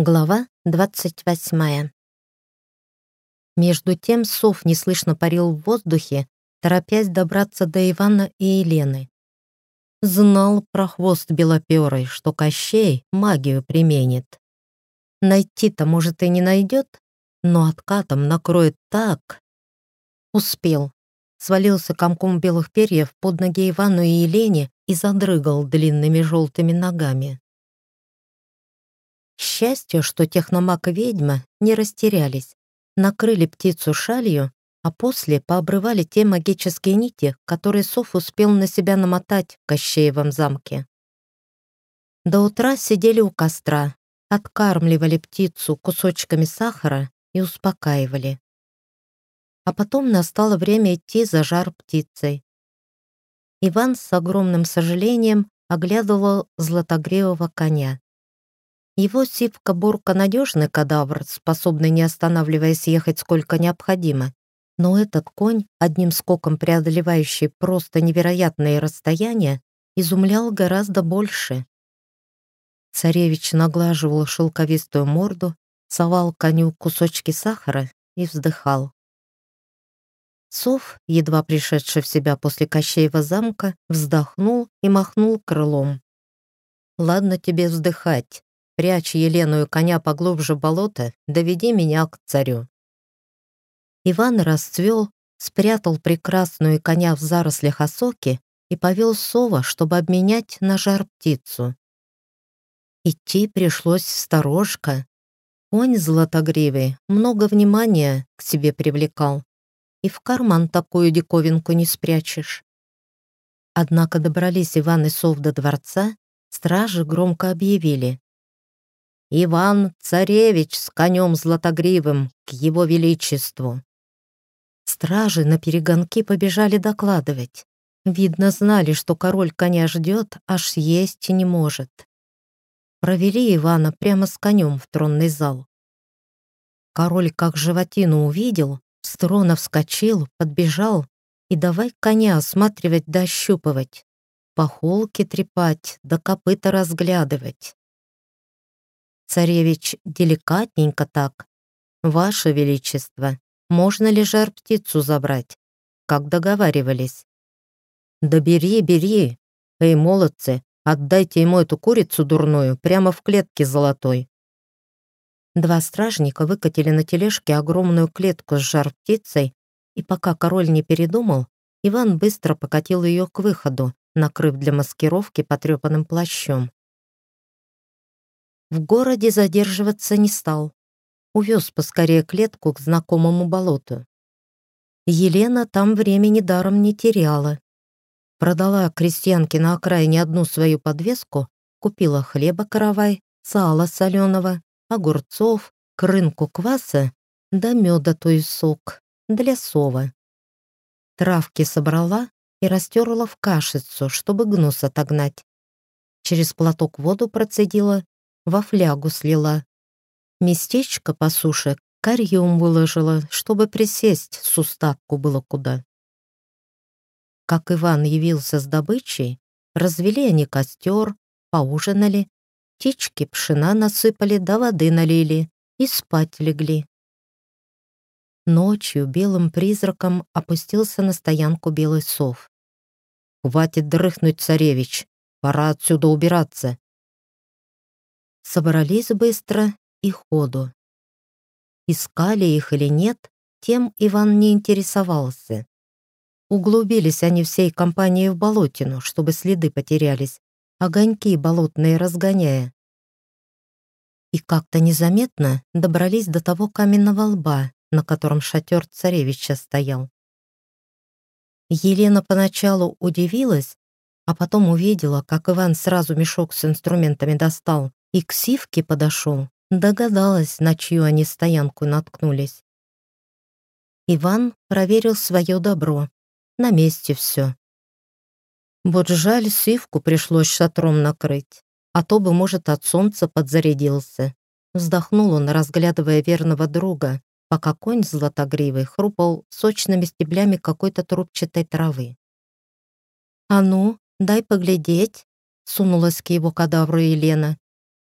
Глава 28. Между тем сов неслышно парил в воздухе, торопясь добраться до Ивана и Елены. Знал про хвост белоперый, что Кощей магию применит. Найти-то, может, и не найдет, но откатом накроет так. Успел. Свалился комком белых перьев под ноги Ивану и Елене и задрыгал длинными желтыми ногами. К счастью, что техномаг и ведьма не растерялись, накрыли птицу шалью, а после пообрывали те магические нити, которые Соф успел на себя намотать в Кощеевом замке. До утра сидели у костра, откармливали птицу кусочками сахара и успокаивали. А потом настало время идти за жар птицей. Иван с огромным сожалением оглядывал златогревого коня. Его сивка-бурка — надежный кадавр, способный, не останавливаясь, ехать сколько необходимо. Но этот конь, одним скоком преодолевающий просто невероятные расстояния, изумлял гораздо больше. Царевич наглаживал шелковистую морду, совал коню кусочки сахара и вздыхал. Сов, едва пришедший в себя после Кощеева замка, вздохнул и махнул крылом. «Ладно тебе вздыхать. Прячь Елену и коня поглубже в болото, доведи меня к царю». Иван расцвел, спрятал прекрасную коня в зарослях осоки и повел сова, чтобы обменять на жар птицу. Идти пришлось сторожка. Конь златогривый много внимания к себе привлекал, и в карман такую диковинку не спрячешь. Однако добрались Иван и Сов до дворца, стражи громко объявили. Иван-царевич с конем златогривым к его величеству. Стражи на перегонки побежали докладывать. Видно, знали, что король коня ждет, аж есть не может. Провели Ивана прямо с конем в тронный зал. Король как животину увидел, с трона вскочил, подбежал и давай коня осматривать да ощупывать, по холке трепать да копыта разглядывать. Царевич деликатненько так. «Ваше Величество, можно ли жар-птицу забрать? Как договаривались?» «Да бери, бери! Эй, молодцы, отдайте ему эту курицу дурную прямо в клетке золотой!» Два стражника выкатили на тележке огромную клетку с жар-птицей, и пока король не передумал, Иван быстро покатил ее к выходу, накрыв для маскировки потрепанным плащом. В городе задерживаться не стал. Увез поскорее клетку к знакомому болоту. Елена там времени даром не теряла. Продала крестьянке на окраине одну свою подвеску, купила хлеба каравай, сала соленого, огурцов, к рынку кваса, да меда то и сок для сова. Травки собрала и растерла в кашицу, чтобы гнус отогнать. Через платок воду процедила во флягу слила. Местечко по суше карьем выложила, чтобы присесть с устатку было куда. Как Иван явился с добычей, развели они костер, поужинали, птички пшена насыпали, да воды налили и спать легли. Ночью белым призраком опустился на стоянку белый сов. «Хватит дрыхнуть, царевич, пора отсюда убираться. Собрались быстро и ходу. Искали их или нет, тем Иван не интересовался. Углубились они всей компанией в болотину, чтобы следы потерялись, огоньки болотные разгоняя. И как-то незаметно добрались до того каменного лба, на котором шатер царевича стоял. Елена поначалу удивилась, а потом увидела, как Иван сразу мешок с инструментами достал и к сивке подошел, догадалась, на чью они стоянку наткнулись. Иван проверил свое добро. На месте все. Вот жаль, сивку пришлось шатром накрыть, а то бы, может, от солнца подзарядился. Вздохнул он, разглядывая верного друга, пока конь златогривый хрупал сочными стеблями какой-то трубчатой травы. «А ну, дай поглядеть», — сунулась к его кадавру Елена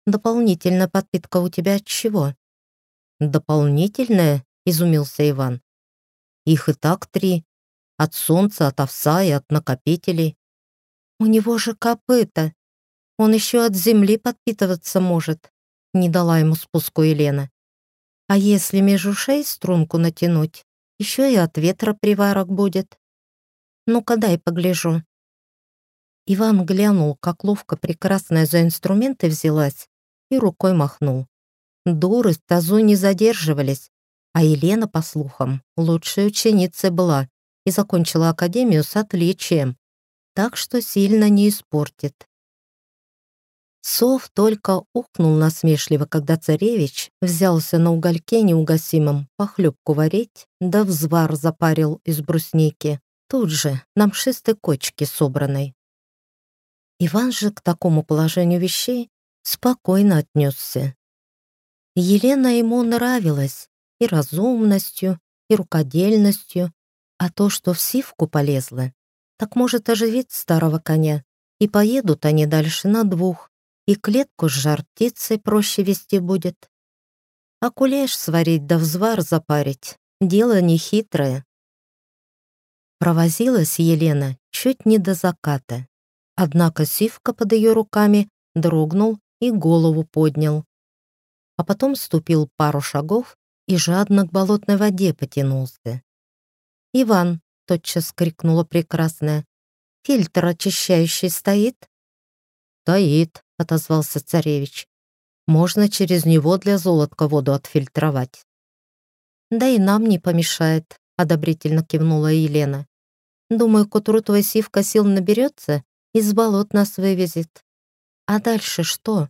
Дополнительная подпитка у тебя от чего? Дополнительная? Изумился Иван. Их и так три. От солнца, от овса и от накопителей. У него же копыта. Он еще от земли подпитываться может. Не дала ему спуску Елена. А если меж ушей струнку натянуть, еще и от ветра приварок будет. Ну-ка дай погляжу. Иван глянул, как ловко прекрасная за инструменты взялась, и рукой махнул. Дуры в тазу не задерживались, а Елена, по слухам, лучшей ученицей была и закончила академию с отличием, так что сильно не испортит. Сов только ухнул насмешливо, когда царевич взялся на угольке неугасимом похлебку варить, да взвар запарил из брусники, тут же на мшистой кочке собранной. Иван же к такому положению вещей спокойно отнесся. Елена ему нравилась и разумностью, и рукодельностью, а то, что в сивку полезла, так может оживить старого коня, и поедут они дальше на двух, и клетку с жар птицей проще вести будет. А кулеш сварить да взвар запарить — дело нехитрое. Провозилась Елена чуть не до заката. Однако сивка под ее руками дрогнул и голову поднял. А потом ступил пару шагов и жадно к болотной воде потянулся. «Иван!» — тотчас крикнула прекрасная. «Фильтр очищающий стоит?» «Стоит», — отозвался царевич. «Можно через него для золотка воду отфильтровать». «Да и нам не помешает», — одобрительно кивнула Елена. «Думаю, к утру твой сивка сил наберется из болот нас вывезет. А дальше что?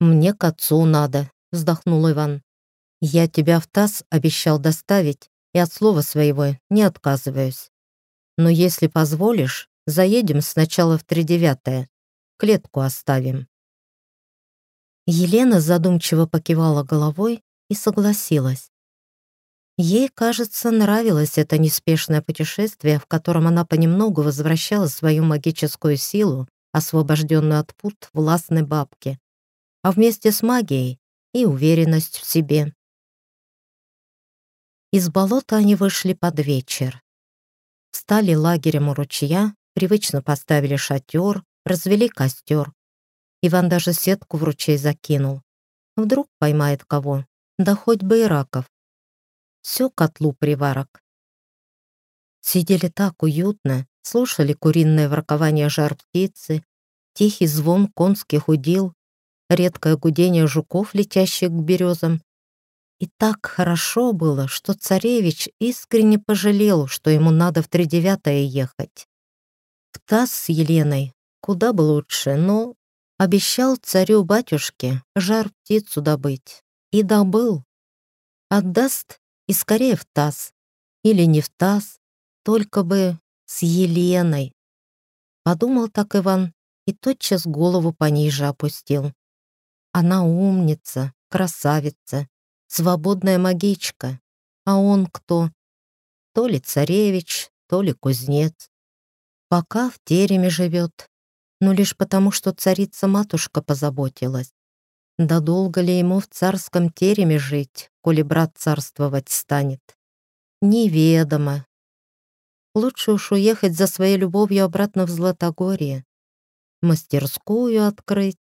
Мне к отцу надо, вздохнул Иван. Я тебя в таз обещал доставить и от слова своего не отказываюсь. Но если позволишь, заедем сначала в тридевятое, клетку оставим. Елена задумчиво покивала головой и согласилась. Ей, кажется, нравилось это неспешное путешествие, в котором она понемногу возвращала свою магическую силу, освобожденную от пут властной бабки, а вместе с магией и уверенность в себе. Из болота они вышли под вечер. Стали лагерем у ручья, привычно поставили шатер, развели костер. Иван даже сетку в ручей закинул. Вдруг поймает кого, да хоть бы и раков все котлу приварок. Сидели так уютно, слушали куриное воркование жар птицы, тихий звон конских удил, редкое гудение жуков, летящих к березам. И так хорошо было, что царевич искренне пожалел, что ему надо в тридевятое ехать. В таз с Еленой куда бы лучше, но обещал царю-батюшке жар птицу добыть. И добыл. Отдаст и скорее в таз. Или не в таз, только бы с Еленой. Подумал так Иван и тотчас голову пониже опустил. Она умница, красавица, свободная магичка. А он кто? То ли царевич, то ли кузнец. Пока в тереме живет, но лишь потому, что царица-матушка позаботилась. Да долго ли ему в царском тереме жить, коли брат царствовать станет? Неведомо. Лучше уж уехать за своей любовью обратно в Златогорье. Мастерскую открыть,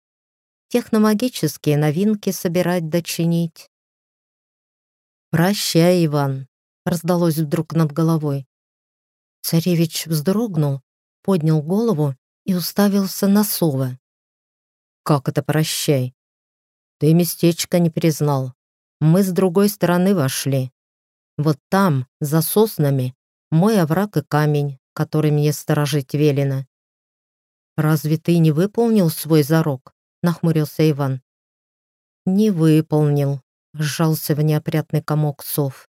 техномагические новинки собирать дочинить. «Прощай, Иван», — раздалось вдруг над головой. Царевич вздрогнул, поднял голову и уставился на сова. «Как это прощай? Ты местечко не признал. Мы с другой стороны вошли. Вот там, за соснами, мой овраг и камень, который мне сторожить велено. «Разве ты не выполнил свой зарок?» — нахмурился Иван. «Не выполнил», — сжался в неопрятный комок сов.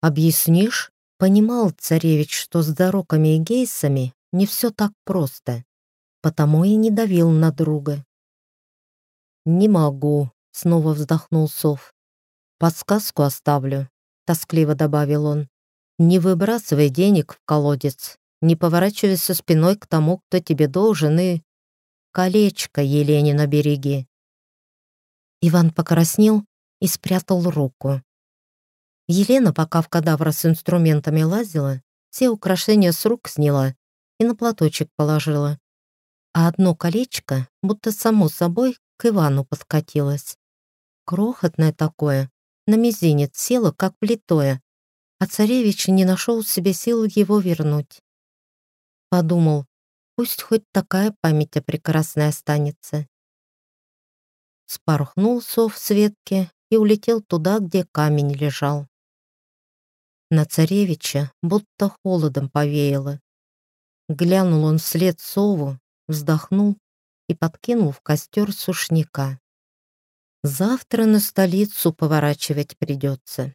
«Объяснишь?» — понимал царевич, что с зароками и гейсами не все так просто, потому и не давил на друга. «Не могу», — снова вздохнул Сов. «Подсказку оставлю», — тоскливо добавил он. «Не выбрасывай денег в колодец, не поворачивайся спиной к тому, кто тебе должен, и...» колечко Елене на береги. Иван покраснел и спрятал руку. Елена, пока в кадавра с инструментами лазила, все украшения с рук сняла и на платочек положила. А одно колечко, будто само собой, к Ивану подкатилось. Крохотное такое, на мизинец село, как плитое, а царевич не нашел в себе сил его вернуть. Подумал, пусть хоть такая память о прекрасной останется. Спорхнул сов с ветки и улетел туда, где камень лежал. На царевича будто холодом повеяло. Глянул он вслед сову, вздохнул и подкинул в костер сушняка. Завтра на столицу поворачивать придется.